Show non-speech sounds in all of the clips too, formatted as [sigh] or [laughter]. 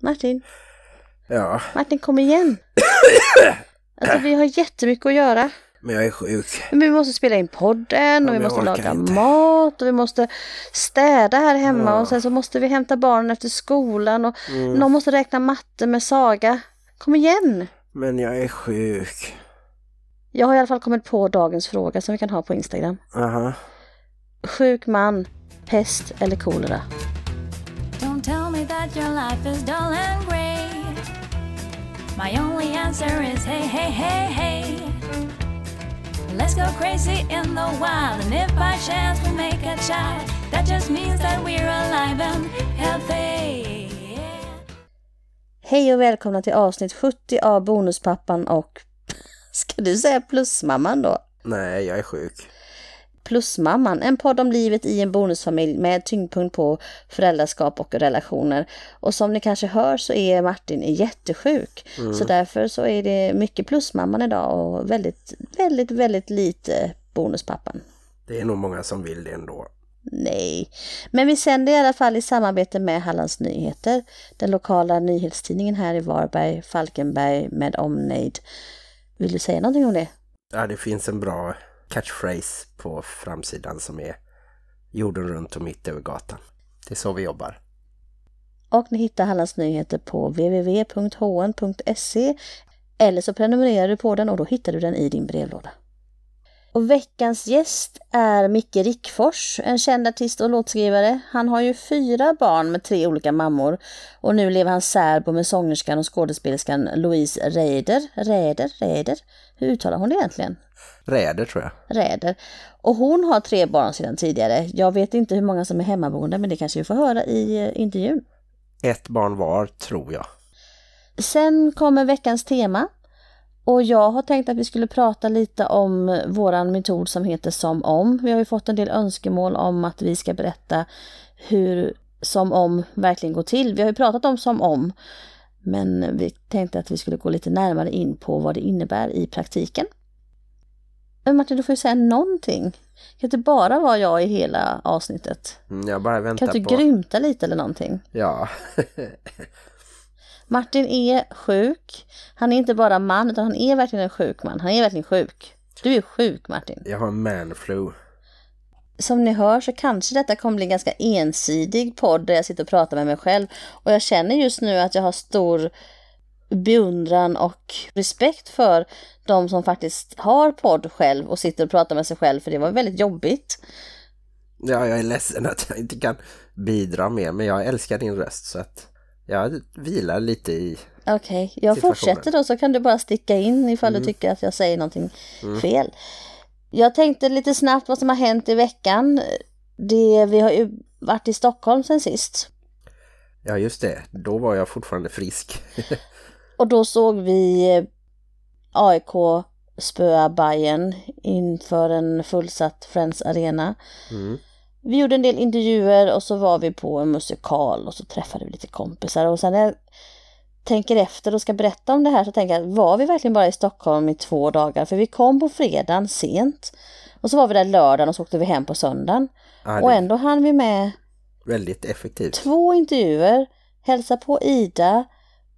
Martin, Ja, Martin kom igen. [coughs] Alltså vi har jättemycket att göra. men jag är sjuk. Men vi måste spela in podden och Ja, vi men jag måste laga inte. mat och vi måste städa här hemma Ja. och sen så måste vi hämta barnen efter skolan och Mm. någon måste räkna matte med Saga. Kom igen! Men jag är sjuk. Jag har i alla fall kommit på dagens fråga som vi kan ha på Instagram. Aha. Sjuk man, pest eller kolera? Me that your life is dull and grey. My only answer is hey, hey, hey, hey. Let's go crazy in the wild, and if by chance we make a child, that just means that we're alive and healthy. Hej och välkomna till avsnitt 70 av Bonuspappan och [laughs] ska du säga plusmamman då? Nej, jag är sjuk. Plusmamman, en podd om livet i en bonusfamilj med tyngdpunkt på föräldraskap och relationer. Och som ni kanske hör så är Martin jättesjuk. Så därför så är det mycket plusmamman idag och väldigt, väldigt, väldigt lite bonuspappan. Det är nog många som vill det ändå. Nej, men vi sänder i alla fall i samarbete med Hallands Nyheter, den lokala nyhetstidningen här i Varberg, Falkenberg med omnejd. Vill du säga någonting om det? Ja, det finns en bra catchphrase på framsidan som är jorden runt och mitt över gatan. Det är så vi jobbar. Och ni hittar Hallands Nyheter på www.hn.se eller så prenumererar du på den och då hittar du den i din brevlåda. Och veckans gäst är Micke Rickfors, en känd artist och låtskrivare. Han har ju fyra barn med tre olika mammor och nu lever han särbo med sångerskan och skådespelerskan Louise Reider. Reider? Reider? Hur uttalar hon det egentligen? Räder tror jag. Räder. Och hon har tre barn sedan tidigare. Jag vet inte hur många som är hemmaboende men det kanske vi får höra i eh, intervjun. Ett barn var, tror jag. Sen kommer veckans tema. Och jag har tänkt att vi skulle prata lite om våran metod som heter Som om. Vi har ju fått en del önskemål om att vi ska berätta hur Som om verkligen går till. Vi har ju pratat om Som om. Men vi tänkte att vi skulle gå lite närmare in på vad det innebär i praktiken. Men Martin, du får ju säga någonting. Det kan inte bara vara jag i hela avsnittet. Mm, Jag bara Kan väntar du på... grymta lite eller någonting? Ja. [laughs] Martin är sjuk. Han är inte bara man, utan han är verkligen en sjuk man. Han är verkligen sjuk. Du är sjuk, Martin. jag har manflu. Som ni hör så kanske detta kommer bli en ganska ensidig podd där jag sitter och pratar med mig själv. Och jag känner just nu att jag har stor beundran och respekt för de som faktiskt har podd själv och sitter och pratar med sig själv, för det var väldigt jobbigt. Ja, jag är ledsen att jag inte kan bidra mer, men jag älskar din röst så att jag vilar lite i... Okej, jag Situationen. fortsätter då så kan du bara sticka in ifall du tycker att jag säger någonting fel. Jag tänkte lite snabbt vad som har hänt i veckan. Det, vi har ju varit i Stockholm sen sist. Ja, just det. Då var jag fortfarande frisk. [laughs] Och då såg vi eh, AIK spöa Bayern inför en fullsatt Friends Arena. Mm. Vi gjorde en del intervjuer och så var vi på en musikal och så träffade vi lite kompisar. Och sen när jag tänker efter och ska berätta om det här så tänker jag, var vi verkligen bara i Stockholm i två dagar? För vi kom på fredagen sent. Och så var vi där lördagen och så åkte vi hem på söndagen. Ja, Och ändå hann vi med väldigt effektivt. två intervjuer, hälsa på Ida,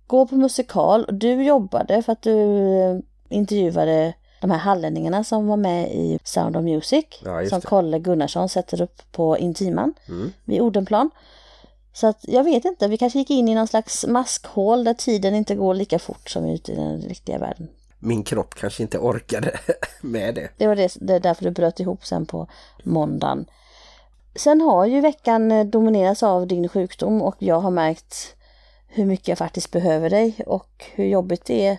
gå på musikal. Du jobbade för att du intervjuade de här hallänningarna som var med i Sound of Music. Ja, som det. Kolle Gunnarsson sätter upp på Intiman Mm. vid Odenplan. Så att jag vet inte, vi kanske gick in i någon slags maskhål där tiden inte går lika fort som ute i den riktiga världen. Min kropp kanske inte orkade [laughs] med det. Det var det, det är därför du bröt ihop sen på måndagen. Sen har ju veckan eh, dominerats av din sjukdom och jag har märkt hur mycket jag faktiskt behöver dig och hur jobbigt det är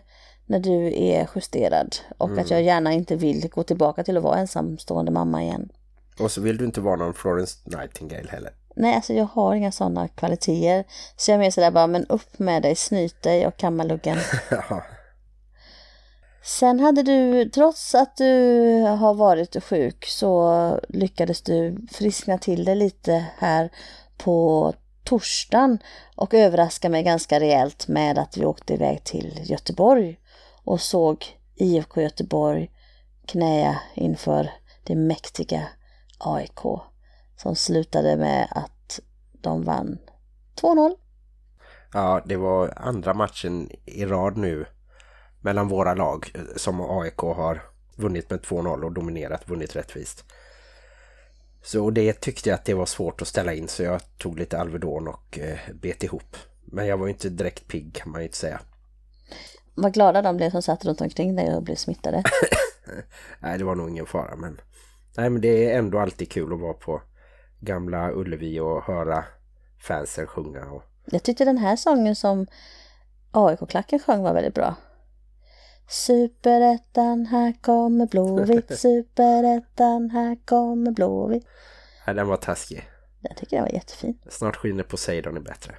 när du är justerad och att jag gärna inte vill gå tillbaka till att vara ensamstående mamma igen. Och så vill du inte vara någon Florence Nightingale heller. Nej, alltså jag har inga sådana kvaliteter. Så jag är mer sådär bara, men upp med dig, snyt dig och kamma luggen. [laughs] Ja. Sen hade du, trots att du har varit sjuk, så lyckades du friskna till det lite här på torsdagen och överraska mig ganska rejält med att vi åkte iväg till Göteborg och såg IFK Göteborg knäa inför det mäktiga AIK som slutade med att de vann 2-0. Ja, det var andra matchen i rad nu mellan våra lag eh, som AIK har vunnit med 2-0 och dominerat, vunnit rättvist. Så det tyckte jag att det var svårt att ställa in så jag tog lite Alvedon och eh, bet ihop. Men jag var ju inte direkt pigg kan man ju inte säga. Vad glada de blev som satt runt omkring dig och blev smittade. [coughs] nej, det var nog ingen fara men... Nej, men det är ändå alltid kul att vara på gamla Ullevi och höra fansen sjunga. Och... Jag tyckte den här sången som AIK-klacken sjöng var väldigt bra. Superettan, här kommer Blåvitt. [laughs] Superettan, här kommer Blåvitt. Nej, den var taskig. Jag tycker den var jättefin. Snart skiner Poseidon är bättre.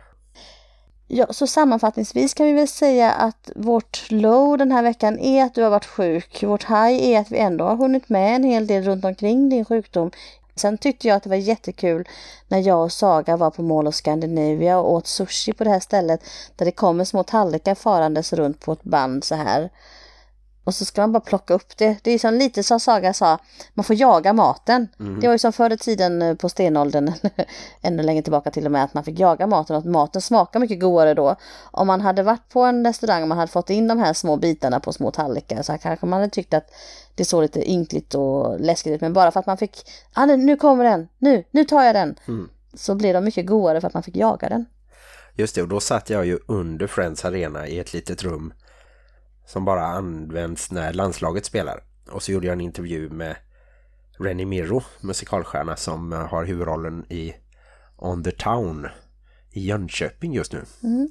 Ja, så sammanfattningsvis kan vi väl säga att vårt low den här veckan är att du har varit sjuk. Vårt high är att vi ändå har hunnit med en hel del runt omkring din sjukdom. Sen tyckte jag att det var jättekul när jag och Saga var på Mall of Scandinavia och åt sushi på det här stället där det kommer små tallrikar farandes runt på ett band så här. Och så ska man bara plocka upp det. Det är som lite som Saga sa, man får jaga maten. Mm. Det var ju som förr i tiden eh, på stenåldern, [laughs] ännu längre tillbaka till och med, att man fick jaga maten och att maten smakar mycket godare då. Om man hade varit på en restaurang och man hade fått in de här små bitarna på små tallrikar så kanske man hade tyckt att det såg lite ynkligt och läskigt ut. Men bara för att man fick, ah, nu kommer den, nu, nu tar jag den. Mm. Så blev de mycket godare för att man fick jaga den. Just det, och då satt jag ju under Friends Arena i ett litet rum som bara används när landslaget spelar. Och så gjorde jag en intervju med Renny Miro, musikalstjärna som har huvudrollen i On the Town i Jönköping just nu. Mm.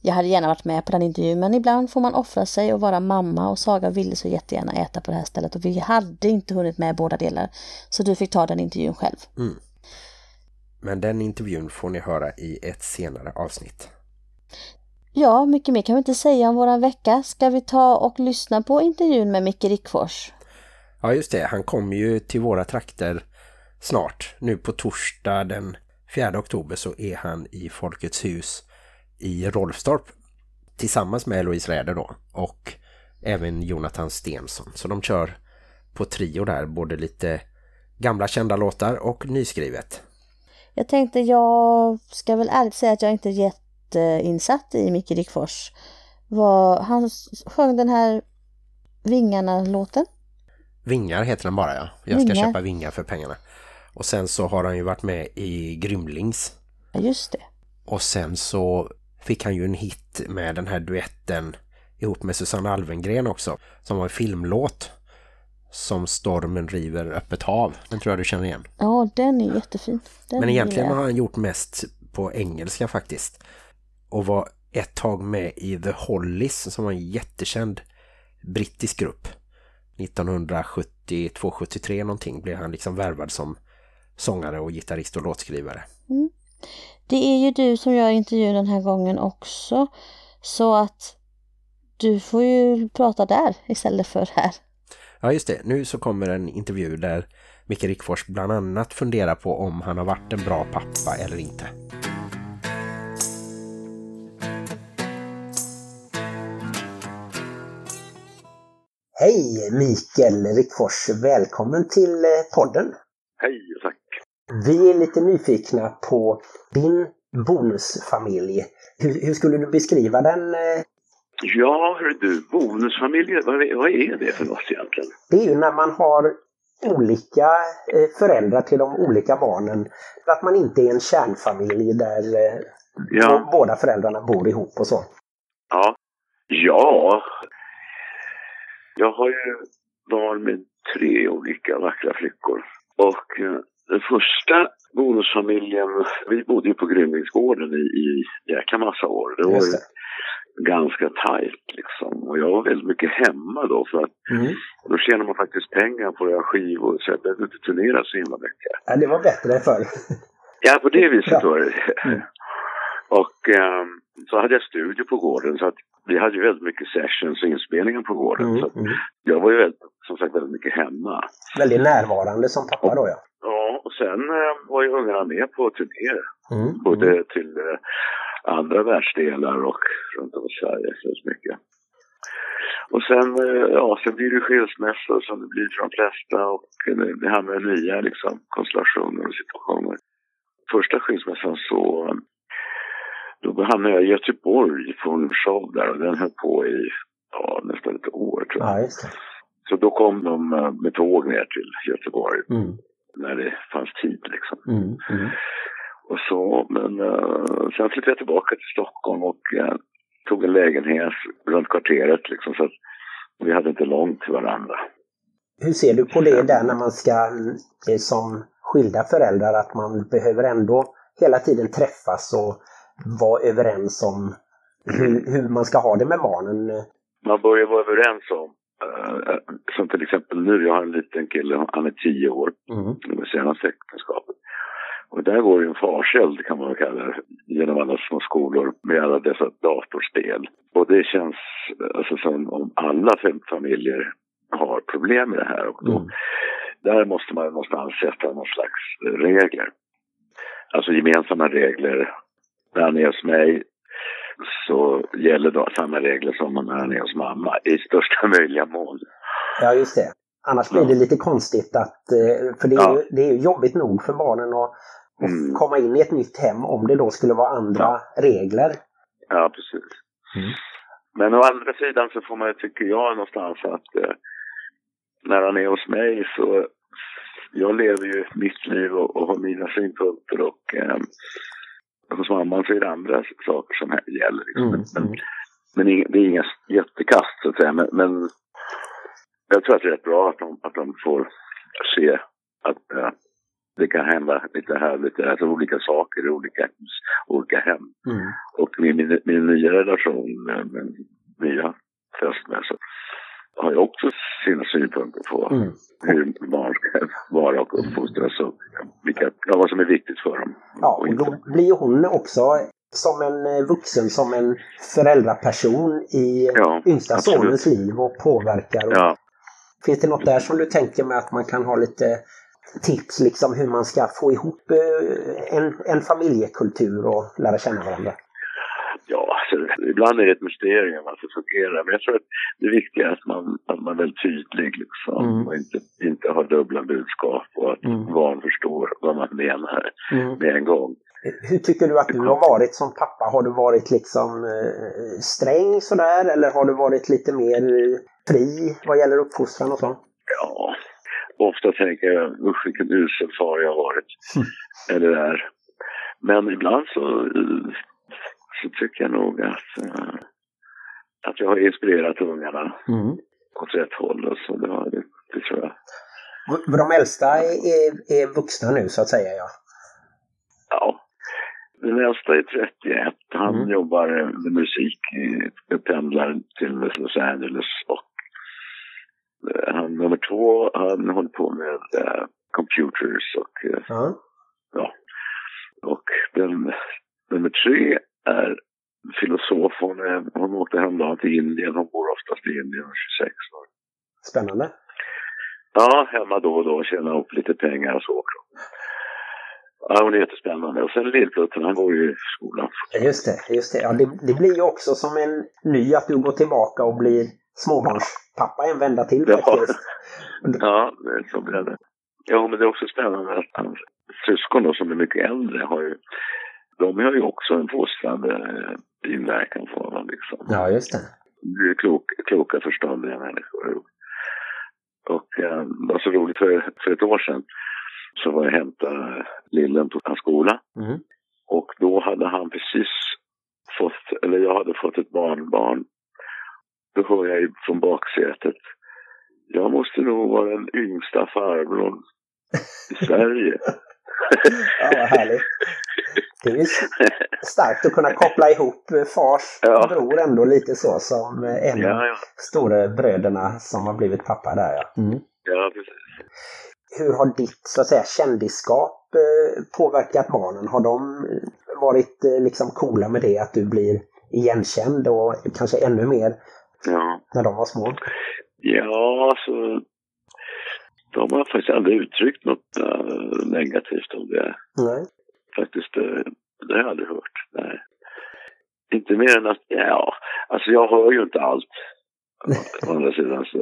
Jag hade gärna varit med på den intervjun men ibland får man offra sig och vara mamma och Saga ville så jättegärna äta på det här stället och vi hade inte hunnit med båda delar. Så du fick ta den intervjun själv. Mm. Men den intervjun får ni höra i ett senare avsnitt. Ja, mycket mer kan vi inte säga om våran vecka. Ska vi ta och lyssna på intervjun med Micke Rickfors? Ja, just det. Han kommer ju till våra trakter snart. Nu på torsdag den 4 oktober så är han i Folkets hus i Rolfstorp tillsammans med Louise Räder då och även Jonathan Stensson. Så de kör på trio där, både lite gamla kända låtar och nyskrivet. Jag tänkte jag ska väl ärligt säga att jag inte gett jätteinsatt i Micke Dickfors. Var, han sjöng den här Vingarna-låten. Vingar heter den bara, ja. Jag vingar. ska köpa vingar för pengarna. Och sen så har han ju varit med i Grymlings. Ja, just det. Och sen så fick han ju en hit med den här duetten ihop med Susanne Alvengren också. Som var en filmlåt som Stormen river öppet hav. Den tror jag du känner igen. Ja, den är jättefin. Den Men egentligen har han gjort mest på engelska faktiskt och var ett tag med i The Hollies som var en jättekänd brittisk grupp. 1972-73 någonting blev han liksom värvad som sångare och gitarrist och låtskrivare. Mm. Det är ju du som gör intervjun den här gången också. Så att du får ju prata där istället för här. Ja just det, nu så kommer en intervju där Micke Rickfors bland annat funderar på om han har varit en bra pappa eller inte. Hej Mikael Rickfors, välkommen till eh, podden. Hej, tack. Vi är lite nyfikna på din bonusfamilj. Hur, hur skulle du beskriva den? Eh? Ja, hör du, bonusfamilj, vad, vad är det för något egentligen? Det är ju när man har olika eh, föräldrar till de olika barnen. Att man inte är en kärnfamilj där ja. båda föräldrarna bor ihop och så. Ja, ja jag har ju barn med tre olika vackra flickor. Och eh, den första bonusfamiljen, vi bodde ju på Grymlingsgården i, i jäkla massa år. Det var ju ganska tajt liksom. Och jag var väldigt mycket hemma då för att mm. då tjänar man faktiskt pengar på att göra skivor så jag behövde inte turnera så himla mycket. Ja, det var bättre förr. ja, på det viset ja. var det. Mm. Och um, så hade jag studio på gården så att vi hade ju väldigt mycket sessions och inspelningar på gården. Mm, så mm. Jag var ju väldigt, som sagt väldigt mycket hemma. Väldigt närvarande som pappa då ja. Ja, och sen eh, var ju ungarna med på turnéer. Mm, både mm. till eh, andra världsdelar och runt om i Sverige så mycket. Och sen, eh, ja, sen blir det skilsmässor som det blir för de flesta och det, det här med nya liksom, konstellationer och situationer. Första skilsmässan så Då hamnade jag i Göteborg på en show där och den höll på i ja, nästan ett år tror jag. Ja. Så då kom de eh, med tåg ner till Göteborg Mm. när det fanns tid liksom. Mm. Mm. Och så, men uh, sen flyttade jag tillbaka till Stockholm och eh, tog en lägenhet runt kvarteret liksom så att vi hade inte långt till varandra. Hur ser du på det där när man ska, som skilda föräldrar, att man behöver ändå hela tiden träffas och vara överens om hur, hur man ska ha det med barnen? Man börjar vara överens om, eh, som till exempel nu, jag har en liten kille, han är tio år, Mm. det senaste äktenskapet. Och där går ju en farseld kan man kalla det, genom alla små skolor med alla dessa datorspel. Och det känns eh, alltså, som om alla fem familjer har problem med det här. Och då, Mm. Där måste man någonstans sätta någon slags eh, regler. Alltså gemensamma regler. När han är hos mig så gäller då samma regler som när han är hos mamma i största möjliga mån. Ja, just det. Annars blir det lite konstigt att, eh, för det är, Ja. ju, det är jobbigt nog för barnen att, Mm. komma in i ett nytt hem om det då skulle vara andra regler. Ja, precis. Mm. Men å andra sidan så får man ju, tycker jag någonstans att eh, när han är hos mig så jag lever ju mitt liv och, och har mina synpunkter och eh, hos mamman så är det andra saker som gäller. Liksom. Mm. Men, Mm. men det är inga jättekast så att säga. Men, men jag tror att det är rätt bra att de, att de får se att eh, det kan hända lite här, lite alltså olika saker i olika hus, olika hem. Mm. Och min, min, min nya relation med min nya fästmö så har jag också sina synpunkter på Mm. hur barn ska vara och uppfostras och vilka, vad som är viktigt för dem. Ja, och då blir hon också som en eh, vuxen, som en föräldraperson i Ja, yngsta sonens liv och påverkar. Och Ja, Finns det något där som du tänker med att man kan ha lite tips liksom hur man ska få ihop eh, en, en familjekultur och lära känna varandra? Ja alltså, ibland är det ett mysterium att det fungerar. Men jag tror att det viktiga är att man, att man är väldigt tydlig liksom. Mm. Och inte, inte har dubbla budskap och att Mm. barn förstår vad man menar med en gång. Hur tycker du att du har varit som pappa? Har du varit liksom eh, sträng sådär eller har du varit lite mer eh, fri vad gäller uppfostran och så? Ja, ofta tänker jag usch vilken usel far jag har varit. Eller är. Men ibland så, eh, så tycker jag nog att, eh, att jag har inspirerat ungarna åt rätt håll. Och så det, har, det, det tror jag. De äldsta är, är, är vuxna nu så att säga ja. Ja. Den äldsta är 31. Han Mm. jobbar med musik. Pendlar till Los Angeles. Och eh, han nummer två, han håller på med eh, computers och eh, ja. Ja. Och den, nummer tre är filosof. Hon, är, hon åkte häromdagen till Indien. Hon bor oftast i Indien och 26 år. Spännande. Ja, hemma då och då. Tjänar upp lite pengar och så. Ja, hon är jättespännande. Och sen lillplutten, han går ju i skolan. Just det, just det. Ja, det, det blir ju också som en ny att du går tillbaka och blir småbarnspappa en vända till Ja. faktiskt. [laughs] Ja, så blir det. Ja, men det är också spännande att hans syskon då, som är mycket äldre, har ju, de har ju också en fostrande eh, inverkan på honom. Liksom. Ja, just det. Det är klok, kloka, förståndiga människor. Och eh, det var så roligt, för, för ett år sedan så var jag och hämtade lillen på hans skola. Mm. Och då hade han precis fått, eller jag hade fått ett barnbarn. Då hör jag från baksätet. Jag måste nog vara den yngsta farbrorn i Sverige. [laughs] Ja, vad härligt. [laughs] Det är ju starkt att kunna koppla ihop eh, fars Ja. bror ändå lite så som eh, en Ja, ja. stora bröderna som har blivit pappa där ja. Mm. ja, precis. Hur har ditt så att säga kändisskap eh, påverkat barnen? Har de varit liksom coola med det att du blir igenkänd och kanske ännu mer Ja. när de var små? Ja, så de har faktiskt aldrig uttryckt något negativt om det. Nej. Faktiskt, eh, det har jag aldrig hört. Nej. Inte mer än att, ja, alltså jag hör ju inte allt. Å andra sidan så,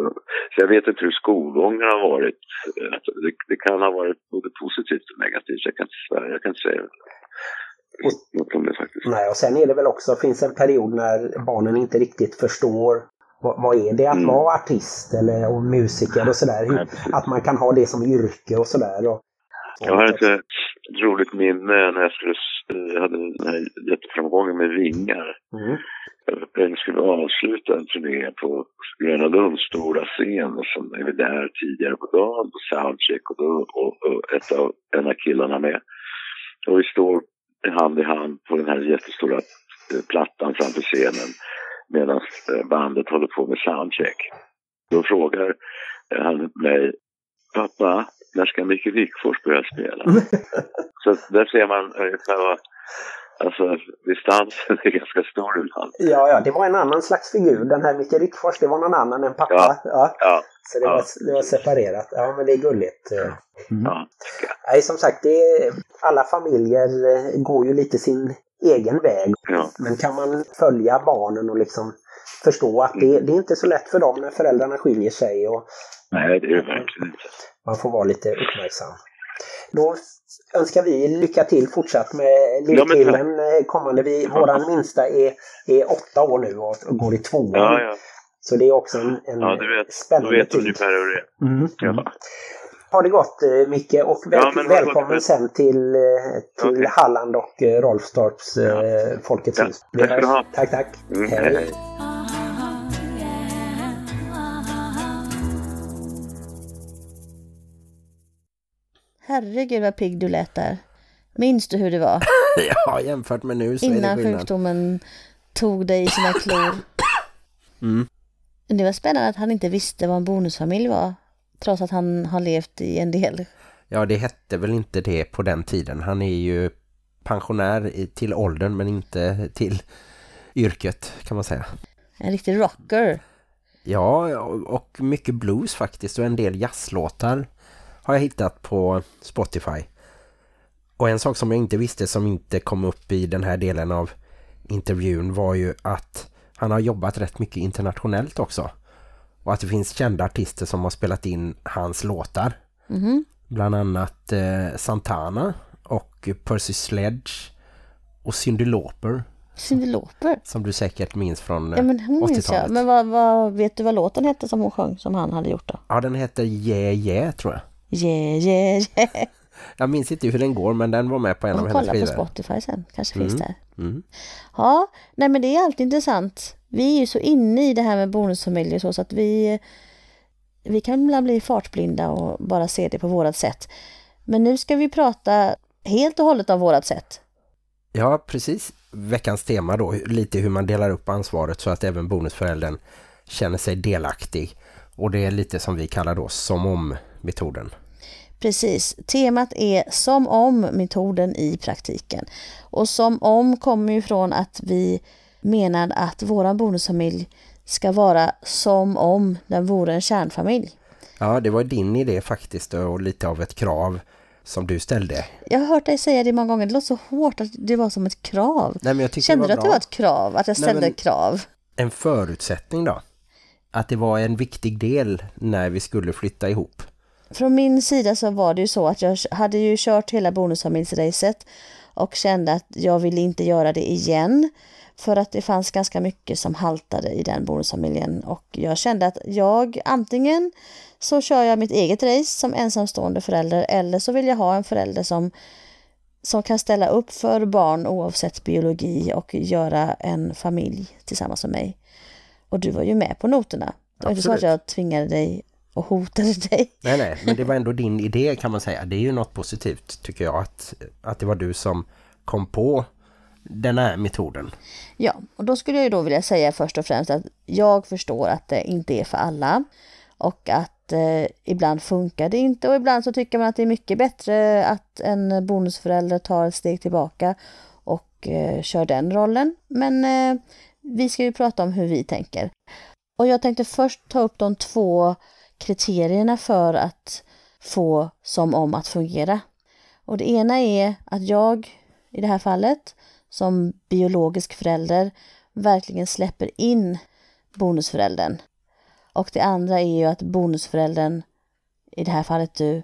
så jag vet inte hur skolgången har varit. Eh, Det, det kan ha varit både positivt och negativt. Jag kan inte, jag kan inte säga något om det faktiskt. Nej, och sen är det väl också, finns en period när barnen inte riktigt förstår vad, vad är det att Mm. vara artist eller och musiker och sådär. Hur, att man kan ha det som yrke och sådär. Och, Jag har ett eh, roligt minne när jag skulle, jag hade den här jätteframgången med Vingar. Mm. Jag skulle avsluta en turné på Gröna Lunds stora scen och så är vi där tidigare på dagen på soundcheck och, då, och, och ett av, en av killarna med. Och vi står hand i hand på den här jättestora eh, plattan framför scenen medan eh, bandet håller på med soundcheck. Då frågar han mig, pappa, när ska Micke Wikfors börja spela? [laughs] så där ser man ungefär vad, alltså distansen är ganska stor ibland. Ja, ja, det var en annan slags figur. Den här Micke Rickfors, det var någon annan än pappa. Ja. Ja. Ja, Så det, Ja. var, det var separerat. Ja, men det är gulligt. eh. ja. Nej, som sagt, det är, alla familjer eh, går ju lite sin egen väg. ja. Men kan man följa barnen och liksom förstå att det, det är inte så lätt för dem när föräldrarna skiljer sig och Nej, det är det verkligen inte. man får vara lite uppmärksam. Då önskar vi lycka till fortsatt med lillkillen eh, kommande. Vi, våran minsta är, är åtta år nu och, och går i tvåan. Ja, ja. Så det är också en, en Ja, du vet, spännande vet tid. ungefär hur det är. Mm. Ja. Ha det gott eh, Micke och väl, Ja, välkommen gott. sen till, eh, till Okej. Halland och Rolfstorps Folkets Ja, hus. tack ska du ha. Tack, tack. Mm, Hej. hej, Herregud vad pigg du lät där. Minns du hur det var? [laughs] Ja, jämfört med nu så är det Innan skillnad. sjukdomen tog dig i sina klor. [coughs] Mm. Det var spännande att han inte visste vad en bonusfamilj var. Trots att han har levt i en del. Ja, det hette väl inte det på den tiden. Han är ju pensionär till åldern men inte till yrket kan man säga. En riktig rocker. Ja, och mycket blues faktiskt och en del jazzlåtar har jag hittat på Spotify. Och en sak som jag inte visste som inte kom upp i den här delen av intervjun var ju att han har jobbat rätt mycket internationellt också. Och att det finns kända artister som har spelat in hans låtar. Mhm. Bland annat eh, Santana och Percy Sledge och Cyndi Lauper Cyndi Lauper. som du säkert minns från Ja men hon minns 80-talet. jag. Men vad, vad, vet du vad låten hette som hon sjöng som han hade gjort då? Ja, den heter Yeah Yeah tror jag. Yeah, yeah, yeah. Jag minns inte hur den går men den var med på en Man av hennes kollar på skivor. Spotify sen. Kanske finns där. Mm. Ja, nej men det är alltid intressant. Vi är ju så inne i det här med bonusfamiljer så, så att vi, vi kan ibland bli fartblinda och bara se det på vårat sätt. Men nu ska vi prata helt och hållet av vårat sätt. Ja, precis. Veckans tema då, lite hur man delar upp ansvaret så att även bonusföräldern känner sig delaktig. Och det är lite som vi kallar då som om-metoden. Precis, temat är som om-metoden i praktiken. Och som om kommer ju från att vi menar att våran bonusfamilj ska vara som om den vore en kärnfamilj. Ja, det var din idé faktiskt och lite av ett krav som du ställde. Jag har hört dig säga det många gånger, det låter så hårt att det var som ett krav. Nej, men jag Kände du att det var ett krav? Att jag Nej, ställde men- krav? En förutsättning då. Att det var en viktig del när vi skulle flytta ihop. Från min sida så var det ju så att jag hade ju kört hela bonusfamiljsracet och kände att jag ville inte göra det igen. För att det fanns ganska mycket som haltade i den bonusfamiljen och jag kände att jag antingen så kör jag mitt eget race som ensamstående förälder eller så vill jag ha en förälder som, som kan ställa upp för barn oavsett biologi och göra en familj tillsammans med mig. Och du var ju med på noterna. Det var inte så att jag tvingade dig och hotade dig. Nej, nej, men det var ändå din idé kan man säga. Det är ju något positivt tycker jag att, att det var du som kom på den här metoden. Ja, och då skulle jag ju då vilja säga först och främst att jag förstår att det inte är för alla och att eh, ibland funkar det inte och ibland så tycker man att det är mycket bättre att en bonusförälder tar ett steg tillbaka och eh, kör den rollen. Men eh, vi ska ju prata om hur vi tänker. Och jag tänkte först ta upp de två kriterierna för att få som om att fungera. Och det ena är att jag i det här fallet som biologisk förälder verkligen släpper in bonusföräldern. Och det andra är ju att bonusföräldern, i det här fallet du,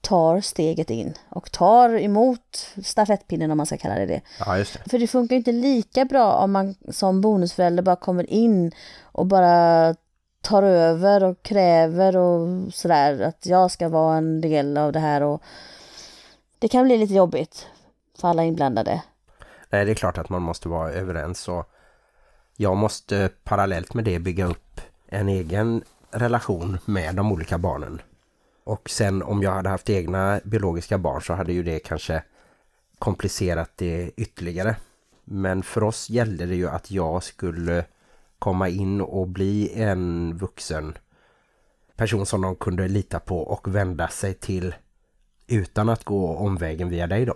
tar steget in och tar emot stafettpinnen om man ska kalla det det. Ja, just det. För det funkar inte lika bra om man som bonusförälder bara kommer in och bara tar över och kräver och sådär att jag ska vara en del av det här och det kan bli lite jobbigt för alla inblandade. Nej, det är klart att man måste vara överens och jag måste parallellt med det bygga upp en egen relation med de olika barnen. Och sen om jag hade haft egna biologiska barn så hade ju det kanske komplicerat det ytterligare. Men för oss gällde det ju att jag skulle komma in och bli en vuxen person som de kunde lita på och vända sig till utan att gå omvägen via dig då.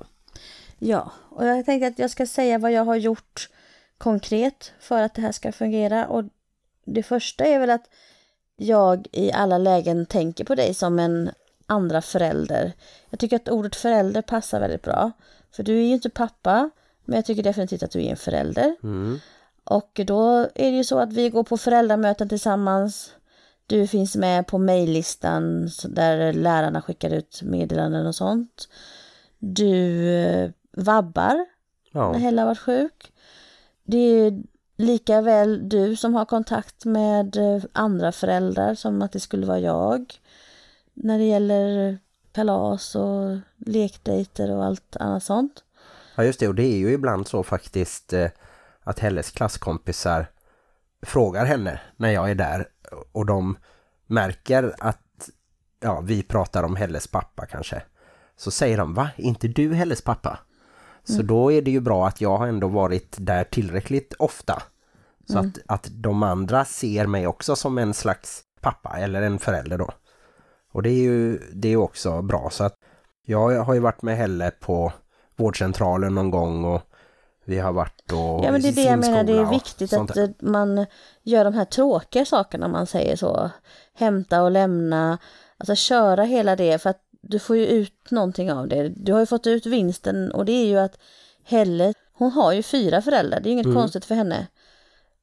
Ja, och jag tänkte att jag ska säga vad jag har gjort konkret för att det här ska fungera. Och det första är väl att jag i alla lägen tänker på dig som en andra förälder. Jag tycker att ordet förälder passar väldigt bra. För du är ju inte pappa, men jag tycker definitivt att du är en förälder. Mm. Och då är det ju så att vi går på föräldramöten tillsammans. Du finns med på mejllistan där lärarna skickar ut meddelanden och sånt. Du eh, vabbar Ja. när Hella varit sjuk. Det är lika väl du som har kontakt med eh, andra föräldrar som att det skulle vara jag. När det gäller kalas och lekdejter och allt annat sånt. Ja just det, och det är ju ibland så faktiskt eh, att Helles klasskompisar frågar henne när jag är där och de märker att ja, vi pratar om Helles pappa kanske. Så säger de, va? Inte du Helles pappa? Så då är det ju bra att jag har ändå varit där tillräckligt ofta. Så att, att de andra ser mig också som en slags pappa eller en förälder då. Och det är ju det är också bra så att jag har ju varit med Helle på vårdcentralen någon gång och vi har varit och Ja men det är det jag menar, det är viktigt att man gör de här tråkiga sakerna man säger så. Hämta och lämna, alltså köra hela det för att du får ju ut någonting av det. Du har ju fått ut vinsten och det är ju att Helle, hon har ju fyra föräldrar, det är ju inget konstigt för henne.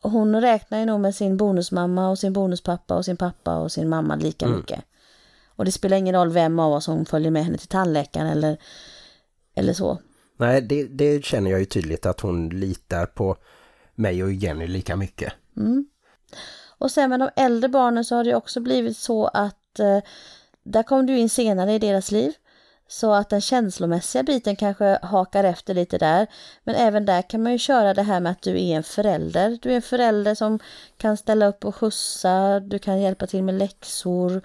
Hon räknar ju nog med sin bonusmamma och sin bonuspappa och sin pappa och sin mamma lika mycket. Och det spelar ingen roll vem av oss som följer med henne till tandläkaren eller, eller så. Nej, det, det känner jag ju tydligt att hon litar på mig och Jenny lika mycket. Mm. Och sen med de äldre barnen så har det också blivit så att eh, där kom du in senare i deras liv. Så att den känslomässiga biten kanske hakar efter lite där. Men även där kan man ju köra det här med att du är en förälder. Du är en förälder som kan ställa upp och skjutsa, du kan hjälpa till med läxor,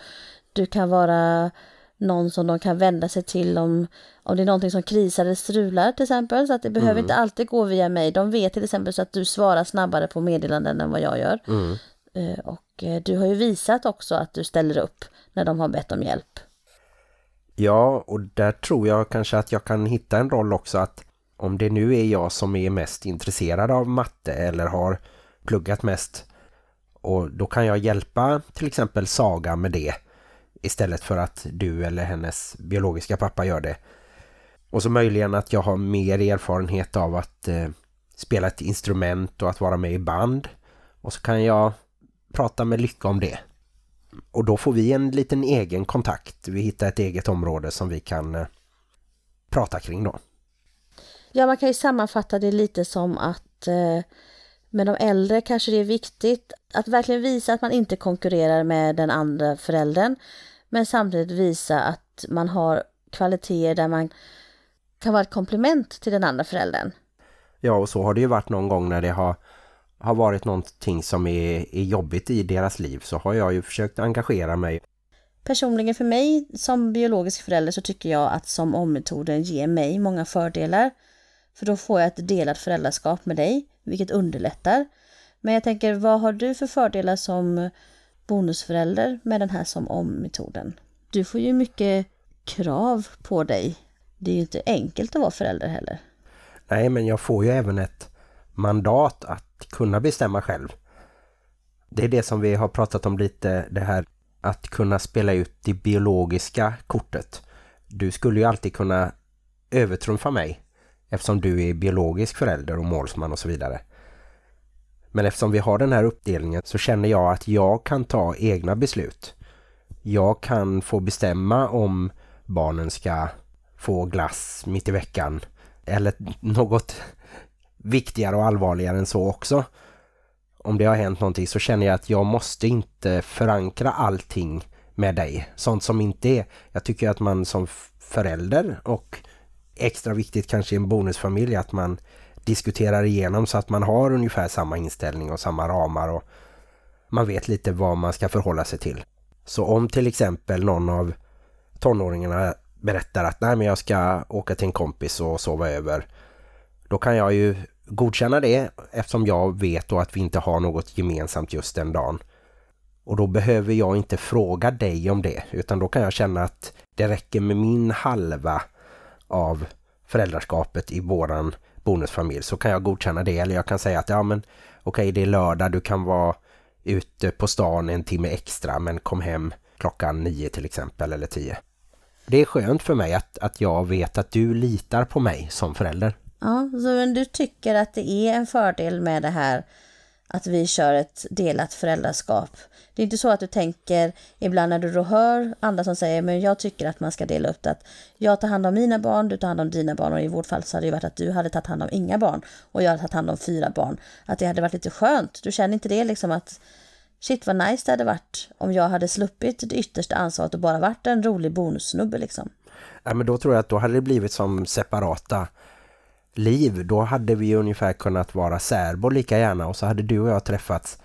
du kan vara någon som de kan vända sig till om, om det är någonting som krisar eller strular till exempel. Så att det behöver inte alltid gå via mig. De vet till exempel så att du svarar snabbare på meddelanden än vad jag gör. Eh, Och eh, du har ju visat också att du ställer upp när de har bett om hjälp. Ja, och där tror jag kanske att jag kan hitta en roll också att om det nu är jag som är mest intresserad av matte eller har pluggat mest och då kan jag hjälpa till exempel Saga med det istället för att du eller hennes biologiska pappa gör det. Och så möjligen att jag har mer erfarenhet av att eh, spela ett instrument och att vara med i band. Och så kan jag prata med Lycka om det. Och då får vi en liten egen kontakt. Vi hittar ett eget område som vi kan eh, prata kring då. Ja, man kan ju sammanfatta det lite som att eh, med de äldre kanske det är viktigt att verkligen visa att man inte konkurrerar med den andra föräldern. Men samtidigt visa att man har kvaliteter där man kan vara ett komplement till den andra föräldern. Ja, och så har det ju varit någon gång när det har, har varit någonting som är, är jobbigt i deras liv så har jag ju försökt engagera mig. Personligen för mig som biologisk förälder så tycker jag att som om-metoden ger mig många fördelar. För då får jag ett delat föräldraskap med dig, vilket underlättar. Men jag tänker, vad har du för fördelar som bonusförälder med den här som om-metoden? Du får ju mycket krav på dig. Det är ju inte enkelt att vara förälder heller. Nej, men jag får ju även ett mandat att kunna bestämma själv. Det är det som vi har pratat om lite, det här att kunna spela ut det biologiska kortet. Du skulle ju alltid kunna övertrumfa mig eftersom du är biologisk förälder och målsman och så vidare. Men eftersom vi har den här uppdelningen så känner jag att jag kan ta egna beslut. Jag kan få bestämma om barnen ska få glass mitt i veckan. Eller något viktigare och allvarligare än så också. Om det har hänt någonting så känner jag att jag måste inte förankra allting med dig. Sånt som inte är. Jag tycker att man som förälder och extra viktigt kanske i en bonusfamilj att man diskuterar igenom så att man har ungefär samma inställning och samma ramar och man vet lite vad man ska förhålla sig till. Så om till exempel någon av tonåringarna berättar att nej men jag ska åka till en kompis och sova över då kan jag ju godkänna det eftersom jag vet då att vi inte har något gemensamt just den dagen. Och då behöver jag inte fråga dig om det utan då kan jag känna att det räcker med min halva av föräldraskapet i våran bonusfamilj så kan jag godkänna det eller jag kan säga att ja men okej okay, det är lördag du kan vara ute på stan en timme extra men kom hem klockan nio till exempel eller tio. Det är skönt för mig att, att jag vet att du litar på mig som förälder. Ja, så men du tycker att det är en fördel med det här att vi kör ett delat föräldraskap. Det är inte så att du tänker ibland när du då hör andra som säger men jag tycker att man ska dela upp det att jag tar hand om mina barn, du tar hand om dina barn och i vårt fall så hade det varit att du hade tagit hand om inga barn och jag hade tagit hand om fyra barn. Att det hade varit lite skönt. Du känner inte det liksom att shit vad nice det hade varit om jag hade sluppit det yttersta ansvaret och bara varit en rolig bonussnubbe liksom. Ja men då tror jag att då hade det blivit som separata liv, då hade vi ungefär kunnat vara särbo lika gärna och så hade du och jag träffats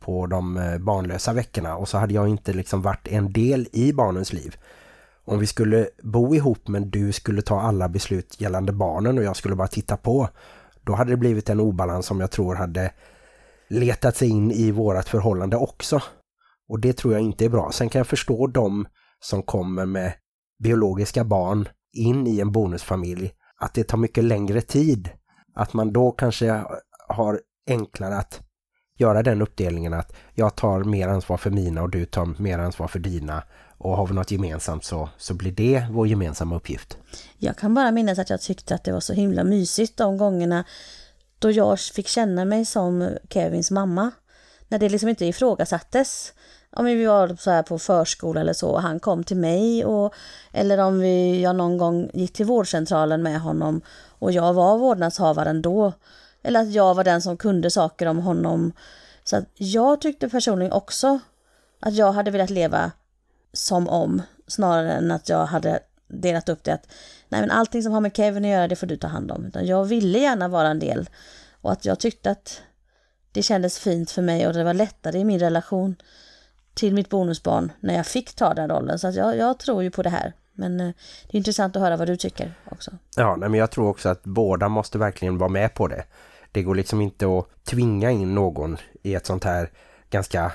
på de eh, barnlösa veckorna och så hade jag inte liksom varit en del i barnens liv. Om vi skulle bo ihop men du skulle ta alla beslut gällande barnen och jag skulle bara titta på, då hade det blivit en obalans som jag tror hade letat sig in i vårat förhållande också. Och det tror jag inte är bra. Sen kan jag förstå de som kommer med biologiska barn in i en bonusfamilj att det tar mycket längre tid. Att man då kanske har enklare att göra den uppdelningen att jag tar mer ansvar för mina och du tar mer ansvar för dina och har vi något gemensamt så, så blir det vår gemensamma uppgift. Jag kan bara minnas att jag tyckte att det var så himla mysigt de gångerna då jag fick känna mig som Kevins mamma. När det liksom inte ifrågasattes om vi var så här på förskola eller så och han kom till mig och eller om vi, jag någon gång gick till vårdcentralen med honom och jag var vårdnadshavaren då. Eller att jag var den som kunde saker om honom. Så att jag tyckte personligen också att jag hade velat leva som om snarare än att jag hade delat upp det att nej men allting som har med Kevin att göra det får du ta hand om. Utan jag ville gärna vara en del och att jag tyckte att det kändes fint för mig och det var lättare i min relation till mitt bonusbarn när jag fick ta den rollen. Så att jag, jag tror ju på det här. Men eh, det är intressant att höra vad du tycker också. Ja, nej, men jag tror också att båda måste verkligen vara med på det. Det går liksom inte att tvinga in någon i ett sånt här ganska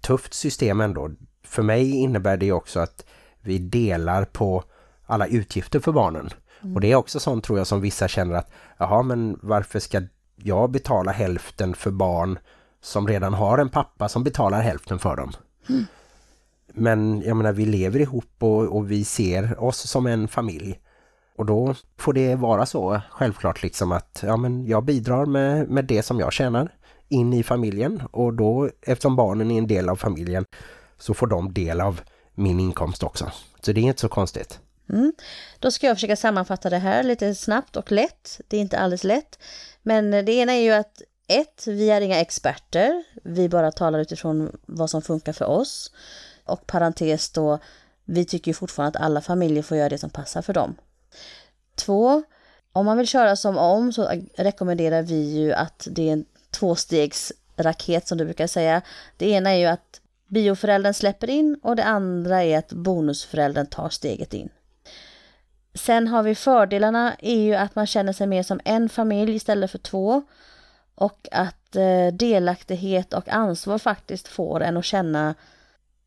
tufft system ändå. För mig innebär det också att vi delar på alla utgifter för barnen. Mm. Och det är också sånt tror jag som vissa känner att jaha men varför ska jag betala hälften för barn som redan har en pappa som betalar hälften för dem? Mm. Men jag menar vi lever ihop och, och, vi ser oss som en familj. Och då får det vara så självklart liksom att ja, men jag bidrar med, med det som jag tjänar in i familjen. Och då eftersom barnen är en del av familjen så får de del av min inkomst också. Så det är inte så konstigt. Mm. Då ska jag försöka sammanfatta det här lite snabbt och lätt. Det är inte alldeles lätt. Men det ena är ju att ett, vi är inga experter. Vi bara talar utifrån vad som funkar för oss. Och parentes då, vi tycker ju fortfarande att alla familjer får göra det som passar för dem. Två, om man vill köra som om så rekommenderar vi ju att det är en tvåstegsraket som du brukar säga. Det ena är ju att bioföräldern släpper in och det andra är att bonusföräldern tar steget in. Sen har vi fördelarna är ju att man känner sig mer som en familj istället för två. Och att eh, delaktighet och ansvar faktiskt får en att känna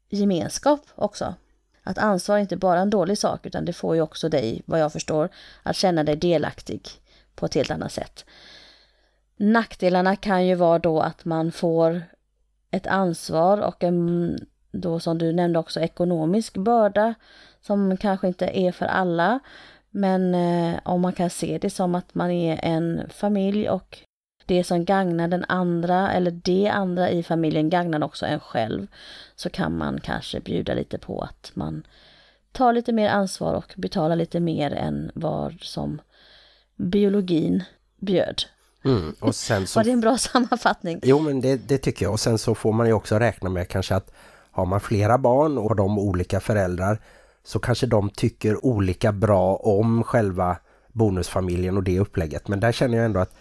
gemenskap också. Att ansvar är inte bara en dålig sak utan det får ju också dig, vad jag förstår, att känna dig delaktig på ett helt annat sätt. Nackdelarna kan ju vara då att man får ett ansvar och en, då som du nämnde också ekonomisk börda som kanske inte är för alla. Men eh, om man kan se det som att man är en familj och det som gagnar den andra eller det andra i familjen gagnar också en själv så kan man kanske bjuda lite på att man ta lite mer ansvar och betala lite mer än vad som biologin bjöd. Mm. Och sen så... [laughs] Var det en bra sammanfattning? Jo men det, det tycker jag och sen så får man ju också räkna med kanske att har man flera barn och de olika föräldrar så kanske de tycker olika bra om själva bonusfamiljen och det upplägget. Men där känner jag ändå att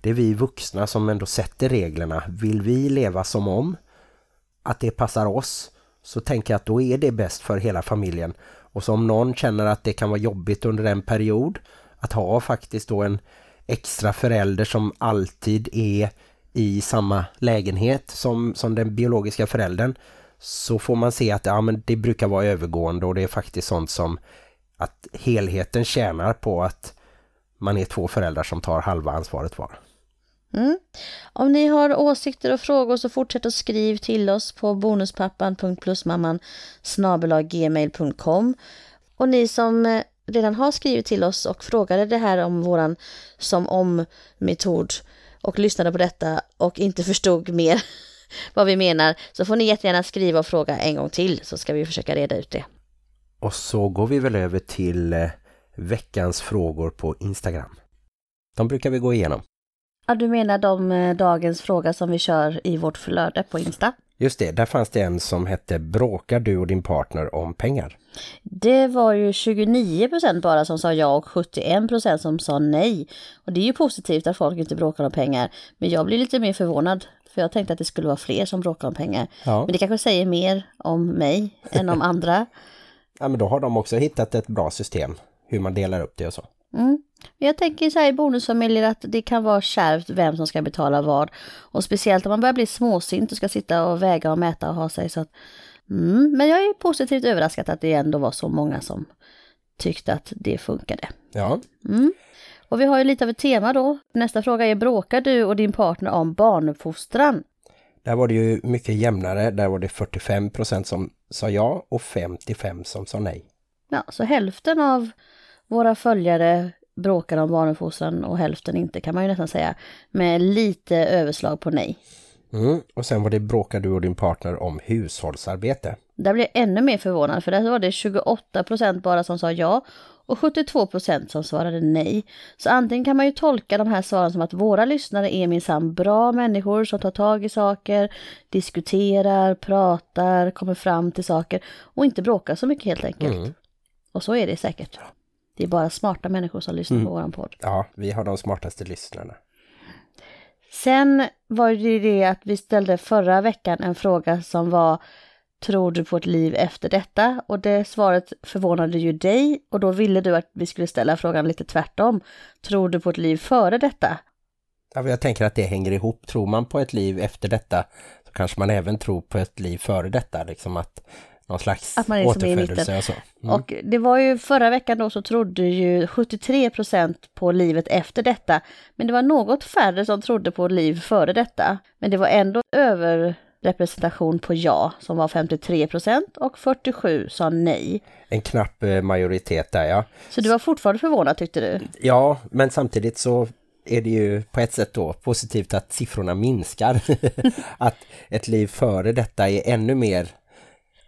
det är vi vuxna som ändå sätter reglerna. Vill vi leva som om att det passar oss så tänker jag att då är det bäst för hela familjen. Och så om någon känner att det kan vara jobbigt under en period att ha faktiskt då en extra förälder som alltid är i samma lägenhet som, som den biologiska föräldern så får man se att ja, men det brukar vara övergående och det är faktiskt sånt som att helheten tjänar på att man är två föräldrar som tar halva ansvaret var. Mm. Om ni har åsikter och frågor så fortsätt att skriv till oss på bonuspappan.plusmamman gmail.com Och ni som eh, redan har skrivit till oss och frågade det här om våran som om-metod och lyssnade på detta och inte förstod mer [laughs] vad vi menar så får ni jättegärna skriva och fråga en gång till så ska vi försöka reda ut det. Och så går vi väl över till eh, veckans frågor på Instagram. De brukar vi gå igenom. Ja, du menar de eh, dagens fråga som vi kör i vårt flöde på Insta? Just det, där fanns det en som hette Bråkar du och din partner om pengar? Det var ju 29% bara som sa ja och 71% som sa nej. Och det är ju positivt att folk inte bråkar om pengar. Men jag blir lite mer förvånad. För jag tänkte att det skulle vara fler som bråkar om pengar. Ja. Men det kanske säger mer om mig än om andra. [laughs] Ja, men då har de också hittat ett bra system hur man delar upp det och så. Mm. Jag tänker så här i bonusfamiljer att det kan vara kärvt vem som ska betala vad. Och speciellt om man börjar bli småsint och ska sitta och väga och mäta och ha sig. Så att, mm. Men jag är positivt överraskad att det ändå var så många som tyckte att det funkade. Ja, Mm. Och vi har ju lite av ett tema då. Nästa fråga är, bråkar du och din partner om barnuppfostran? där var det ju mycket jämnare. Där var det 45% som sa ja och 55% som sa nej. Ja, så hälften av våra följare bråkar om barnuppfostran och hälften inte kan man ju nästan säga. Med lite överslag på nej. Mm. Och sen var det bråkar du och din partner om hushållsarbete. Där blev jag ännu mer förvånad för där var det 28 procent bara som sa ja och 72 procent som svarade nej. Så antingen kan man ju tolka de här svaren som att våra lyssnare är minsann bra människor som tar tag i saker, diskuterar, pratar, kommer fram till saker och inte bråkar så mycket helt enkelt. Mm. Och så är det säkert. Det är bara smarta människor som lyssnar på våran podd. Ja, vi har de smartaste lyssnarna. Sen var det ju det att vi ställde förra veckan en fråga som var Tror du på ett liv efter detta? Och det svaret förvånade ju dig och då ville du att vi skulle ställa frågan lite tvärtom. Tror du på ett liv före detta? Ja, jag tänker att det hänger ihop. Tror man på ett liv efter detta så kanske man även tror på ett liv före detta. Liksom att någon slags Att man är återfödelse och så. Mm. Och det var ju förra veckan då så trodde ju 73 procent på livet efter detta. Men det var något färre som trodde på liv före detta. Men det var ändå överrepresentation på ja som var 53 procent och 47 sa nej. En knapp eh, majoritet där, ja. Så du var fortfarande förvånad tyckte du? Ja, men samtidigt så är det ju på ett sätt då positivt att siffrorna minskar. [laughs] att ett liv före detta är ännu mer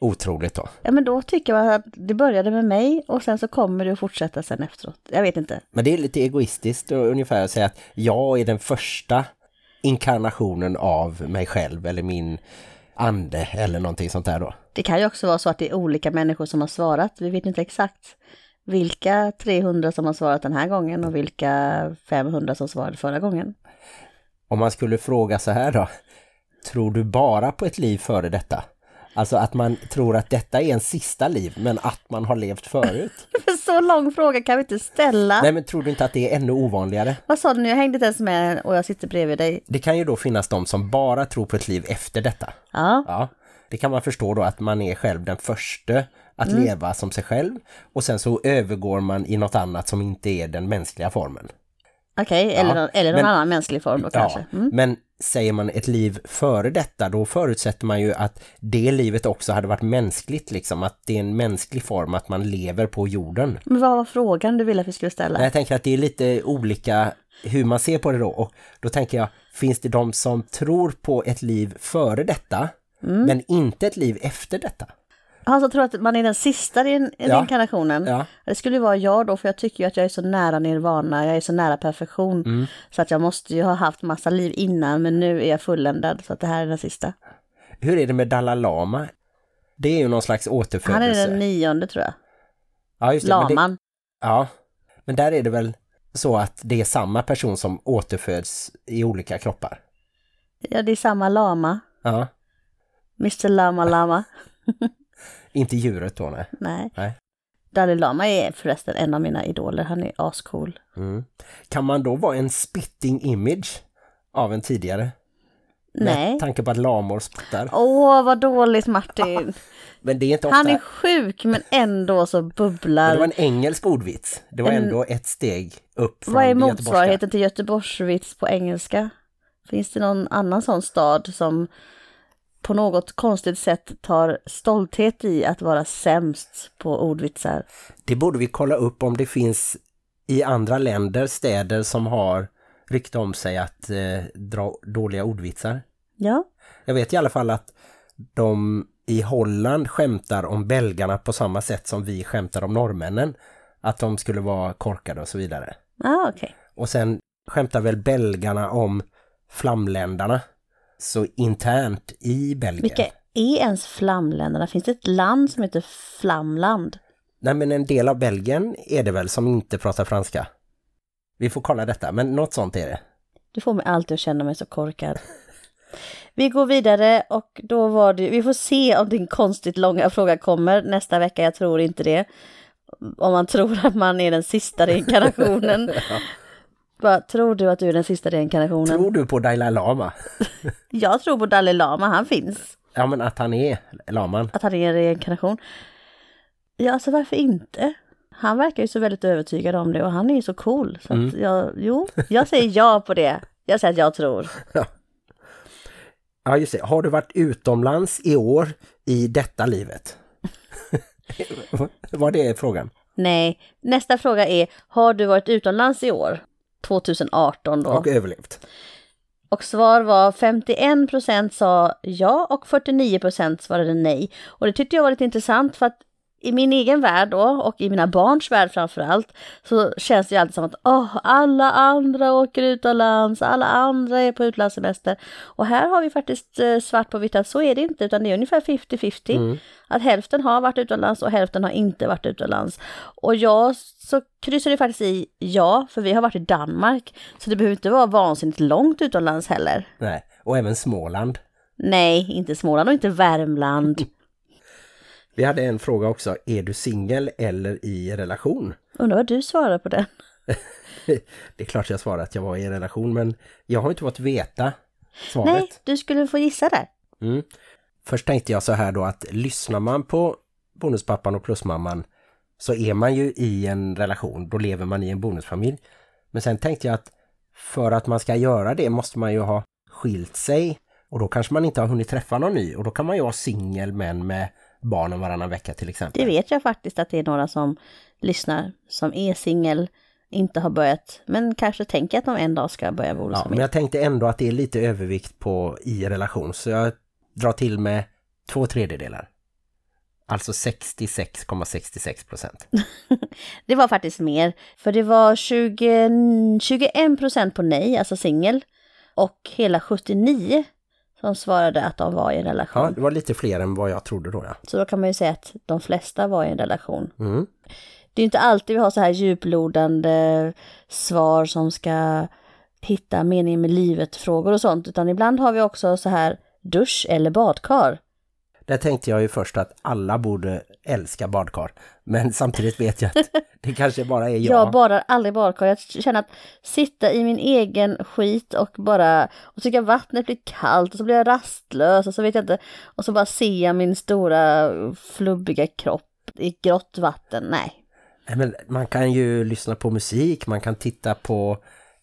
otroligt då. Ja men då tycker jag att det började med mig och sen så kommer det att fortsätta sen efteråt. Jag vet inte. Men det är lite egoistiskt ungefär att säga att jag är den första inkarnationen av mig själv eller min ande eller någonting sånt där då. Det kan ju också vara så att det är olika människor som har svarat. Vi vet inte exakt vilka 300 som har svarat den här gången och vilka 500 som svarade förra gången. Om man skulle fråga så här då. Tror du bara på ett liv före detta? Alltså att man tror att detta är en sista liv men att man har levt förut. [laughs] Så lång fråga kan vi inte ställa. Nej men tror du inte att det är ännu ovanligare? Vad sa du nu? Jag hängde inte ens med och jag sitter bredvid dig. Det kan ju då finnas de som bara tror på ett liv efter detta. Ja, Ja, det kan man förstå då att man är själv den första att Mm. leva som sig själv och sen så övergår man i något annat som inte är den mänskliga formen. okej. Eller, Ja, någon, eller någon men- annan mänsklig form då kanske. Ja, Mm. men säger man ett liv före detta då förutsätter man ju att det livet också hade varit mänskligt liksom, att det är en mänsklig form att man lever på jorden. Men vad var frågan du ville att vi skulle ställa? Jag tänker att det är lite olika hur man ser på det då och då tänker jag, finns det de som tror på ett liv före detta Mm. men inte ett liv efter detta? Han som tror att man är den sista ren- Ja. reinkarnationen. Ja. Det skulle ju vara jag då, för jag tycker ju att jag är så nära nirvana, jag är så nära perfektion. Mm. Så att jag måste ju ha haft massa liv innan, men nu är jag fulländad, så att det här är den sista. Hur är det med Dalai Lama? Det är ju någon slags Han är återfödelse. den nionde tror jag. ja, just det, men det- Laman. Ja, men där är det väl så att det är samma person som återföds i olika kroppar. Ja, det är samma lama. Ja, Mr Lama Lama. [laughs] inte djuret då, nej. Nej. Nej. Dalai Lama är förresten en av mina idoler. Han är ascool. Mm. Kan man då vara en spitting image av en tidigare? Nej. Med tanke på att lamor spottar. Åh, vad dåligt Martin. [laughs] Men det är inte ofta... Han är sjuk men ändå så Men bubblar. det var en engelsk ordvits. Det var En- ändå ett steg upp från Vad är motsvarigheten till Göteborgsvits på engelska? Finns det någon annan sån stad som på något konstigt sätt tar stolthet i att vara sämst på ordvitsar? Det borde vi kolla upp om det finns i andra länder, städer som har rykte om sig att eh, dra dåliga ordvitsar. Ja, Jag vet i alla fall att de i Holland skämtar om belgarna på samma sätt som vi skämtar om norrmännen. Att de skulle vara korkade och så vidare. ah, okej. Och sen skämtar väl belgarna om flamländarna. Så internt i Belgien. Vilka är ens flamländerna? Finns det ett land som heter Flamland? Nej men en del av Belgien är det väl som inte pratar franska. Vi får kolla detta, men något sånt är det. Du får mig alltid att känna mig så korkad. [laughs] Vi går vidare och då var det, vi får se om din konstigt långa fråga kommer nästa vecka, jag tror inte det. Om man tror att man är den sista [laughs] reinkarnationen. Vad tror du att du är den sista reinkarnationen? Tror du på Dalai Lama? [laughs] Jag tror på Dalai Lama, han finns. Ja men att han är laman. Att han är en reinkarnation. Ja, alltså varför inte? Han verkar ju så väldigt övertygad om det och han är ju så cool. Så att jag, jo, jag säger ja på det. Jag säger att jag tror. [laughs] Ja just det, har du varit utomlands i år i detta livet? [laughs] Vad det frågan? Nej, nästa fråga är, har du varit utomlands i år? 2018 då. Och överlevt. Och svar var 51% sa ja och 49% svarade nej. Och det tyckte jag var lite intressant för att i min egen värld då och i mina barns värld framförallt så känns det ju alltid som att åh, alla andra åker utomlands, alla andra är på utlandssemester. Och här har vi faktiskt eh, svart på vitt att så är det inte utan det är ungefär 50-50. Att hälften har varit utomlands och hälften har inte varit utomlands. Och jag så kryssade faktiskt i ja, för vi har varit i Danmark. Så det behöver inte vara vansinnigt långt utomlands heller. Nej, och även Småland. Nej, inte Småland och inte Värmland. [laughs] Vi hade en fråga också, är du singel eller i relation? Undrar vad du svarar på den. [laughs] Det är klart jag svarar att jag var i relation men jag har inte fått veta svaret. Nej, du skulle få gissa där. Mm. Först tänkte jag så här då att lyssnar man på bonuspappan och plusmamman så är man ju i en relation, då lever man i en bonusfamilj. Men sen tänkte jag att för att man ska göra det måste man ju ha skilt sig och då kanske man inte har hunnit träffa någon ny och då kan man ju vara singel men med barnen varannan vecka till exempel. Det vet jag faktiskt att det är några som lyssnar som är singel, inte har börjat, men kanske tänker att de en dag ska börja bo Ja, men jag tänkte ändå att det är lite övervikt på i relation så jag drar till med två tredjedelar. Alltså 66,66 procent. [laughs] Det var faktiskt mer, för det var 20, 21 procent på nej, alltså singel, och hela 79 som svarade att de var i en relation. Ja, det var lite fler än vad jag trodde då ja. Så då kan man ju säga att de flesta var i en relation. Mm. Det är inte alltid vi har så här djuplodande svar som ska hitta meningen med livet-frågor och sånt, utan ibland har vi också så här dusch eller badkar. Där tänkte jag ju först att alla borde älska badkar. Men samtidigt vet jag att det kanske bara är [laughs] jag. Jag badar aldrig badkar. Jag känner att sitta i min egen skit och bara och tycka vattnet blir kallt och så blir jag rastlös och så vet jag inte. Och så bara ser jag min stora flubbiga kropp i grått vatten. Nej, Men man kan ju lyssna på musik, man kan titta på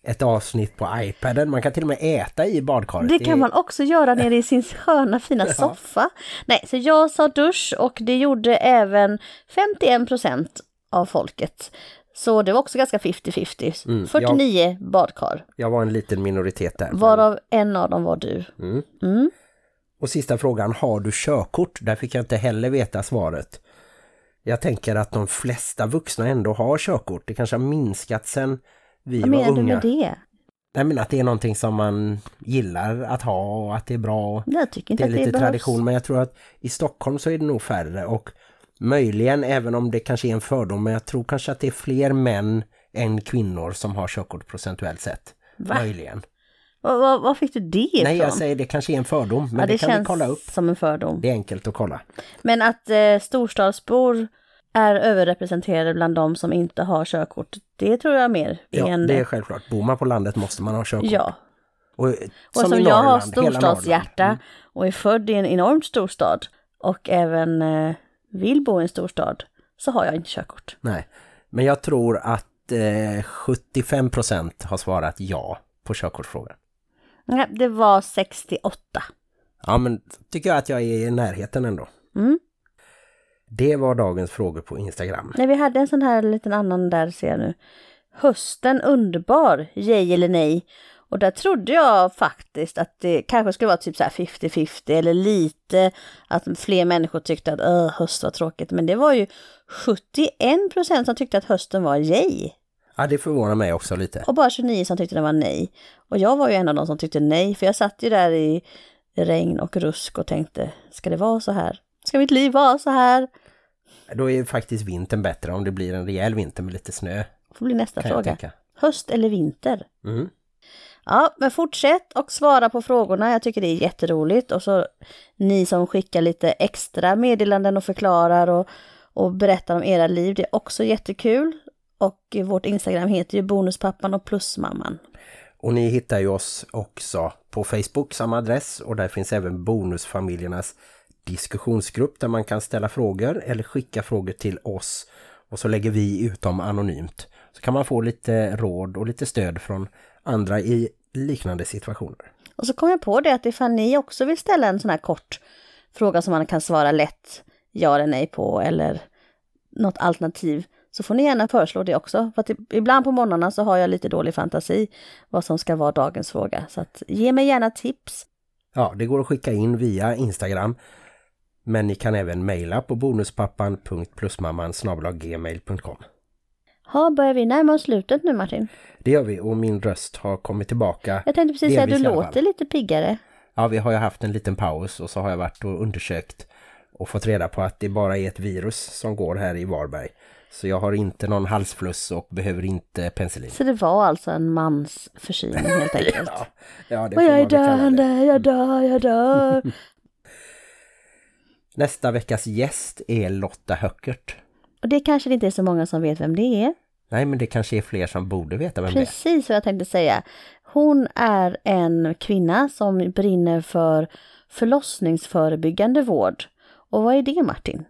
ett avsnitt på iPaden, man kan till och med äta i badkaret. Det kan man också göra nere i sin [laughs] sköna fina soffa. Nej, så jag sa dusch och det gjorde även 51 procent av folket. Så det var också ganska 50-50. Mm, 49 badkar, Jag var en liten minoritet där. varav en av dem var du. Mm. Mm. Och sista frågan, har du körkort? Där fick jag inte heller veta svaret. Jag tänker att de flesta vuxna ändå har körkort. Det kanske har minskat sen vi Vad var menar du med det? Nej men att det är någonting som man gillar att ha och att det är bra. Jag tycker inte Det är att det lite behövs. tradition men jag tror att i Stockholm så är det nog färre och möjligen även om det kanske är en fördom men jag tror kanske att det är fler män än kvinnor som har körkort procentuellt sett. Va? Möjligen. Var fick du det ifrån? Nej jag säger det kanske är en fördom men ja, det, det, kan vi kolla upp. som en fördom. Det är enkelt att kolla. Men att eh, storstadsbor är överrepresenterade bland de som inte har körkort, det tror jag mer Ja, än det är självklart. Bor man på landet måste man ha körkort. Ja, Och, och som som i jag har Norrland, storstadshjärta Norrland. Mm. och är född i en enormt storstad och även eh, vill bo i en storstad så har jag inte körkort. Nej, men jag tror att eh, 75% har svarat ja på körkortsfrågan. Nej, det var 68. Ja, men tycker jag att jag är i närheten ändå. Mm. Det var dagens frågor på Instagram. Nej, vi hade en sån här liten annan där ser jag nu. Hösten underbar, yay eller nej. Och där trodde jag faktiskt att det kanske skulle vara typ så här 50-50 eller lite att fler människor tyckte att "Åh, höst var tråkigt. Men det var ju 71% som tyckte att hösten var yay. Ja, det förvånar mig också lite. Och bara 29 som tyckte den var nej. Och jag var ju en av de som tyckte nej, för jag satt ju där i regn och rusk och tänkte, ska det vara så här? Ska mitt liv vara så här? Då är faktiskt vintern bättre om det blir en rejäl vinter med lite snö. får bli nästa fråga. Höst eller vinter? Mm. Ja, men fortsätt och svara på frågorna. Jag tycker det är jätteroligt. Och så ni som skickar lite extra meddelanden och förklarar och, och berättar om era liv. Det är också jättekul. Och vårt Instagram heter ju Bonuspappan och Plusmamman. Och ni hittar ju oss också på Facebook, samma adress. Och där finns även Bonusfamiljernas diskussionsgrupp där man kan ställa frågor eller skicka frågor till oss. Och så lägger vi ut dem anonymt. Så kan man få lite råd och lite stöd från andra i liknande situationer. Och så kom jag på det att ifall ni också vill ställa en sån här kort fråga som man kan svara lätt ja eller nej på eller något alternativ så får ni gärna föreslå det också. För att ibland på morgnarna så har jag lite dålig fantasi vad som ska vara dagens fråga. Så att ge mig gärna tips. Ja, det går att skicka in via Instagram. Men ni kan även mejla på bonuspappan.plusmamman.gmail.com Ha, börjar vi närma oss slutet nu Martin? Det gör vi och min röst har kommit tillbaka. Jag tänkte precis säga att du låter lite piggare. Ja, vi har ju haft en liten paus och så har jag varit och undersökt och fått reda på att det bara är ett virus som går här i Varberg. Så jag har inte någon halsfluss och behöver inte penicillin. Så det var alltså en mans förkylning helt [laughs] enkelt. Ja, ja det Och jag är döende, jag dör, jag dör. Nästa veckas gäst är Lotta Höckert. Och det kanske inte är så många som vet vem det är. Nej, men det kanske är fler som borde veta vem det är. Precis vad jag tänkte säga. Hon är en kvinna som brinner för förlossningsförebyggande vård. Och vad är det Martin?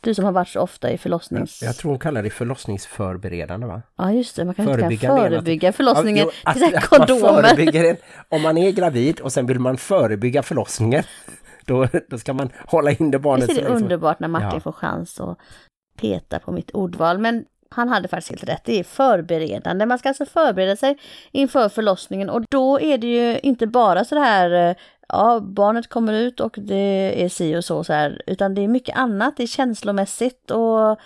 Du som har varit så ofta i förlossnings... Jag tror hon kallar det förlossningsförberedande va? Ja just det, man kan inte är förebygga något- förlossningen Ja, att- att man förebygger en, om man är gravid och sen vill man förebygga förlossningen, då, [laughs] då ska man hålla in det barnet. Är det som- underbart när Martin Ja. får chans att peta på mitt ordval. Men han hade faktiskt helt rätt. Det är förberedande. Man ska alltså förbereda sig inför förlossningen och då är det ju inte bara så här, eh, ja, barnet kommer ut och det är si och så, så här, utan det är mycket annat. Det är känslomässigt och,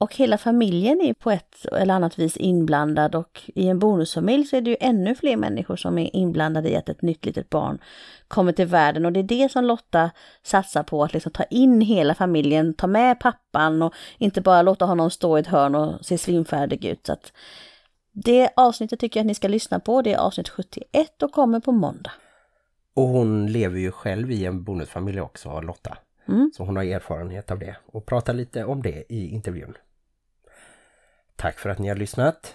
och hela familjen är på ett eller annat vis inblandad och i en bonusfamilj så är det ju ännu fler människor som är inblandade i att ett nytt litet barn kommer till världen och det är det som Lotta satsar på, att liksom ta in hela familjen, ta med pappan och inte bara låta honom stå i ett hörn och se svimfärdig ut. Så att det avsnittet tycker jag att ni ska lyssna på, det är avsnitt 71 och kommer på måndag. Och hon lever ju själv i en bonusfamilj också, Lotta. Mm. Så hon har erfarenhet av det och pratar lite om det i intervjun. Tack för att ni har lyssnat.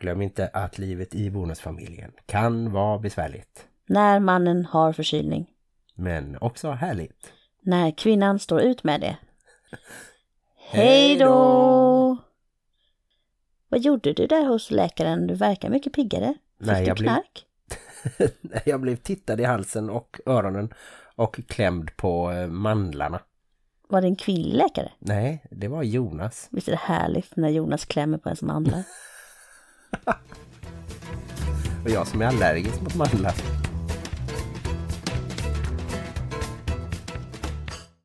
Glöm inte att livet i bonusfamiljen kan vara besvärligt, När mannen har förkylning. men också härligt. När kvinnan står ut med det. [laughs] Hej då! Vad gjorde du där hos läkaren? Du verkar mycket piggare. Fick Nej, du jag blev- knark? [laughs] Jag blev tittad i halsen och öronen och klämd på eh, mandlarna. Var det en kvinnlig läkare? Nej, det var Jonas. Visst är det härligt när Jonas klämmer på ens mandlar? [laughs] Och jag som är allergisk mot mandlar.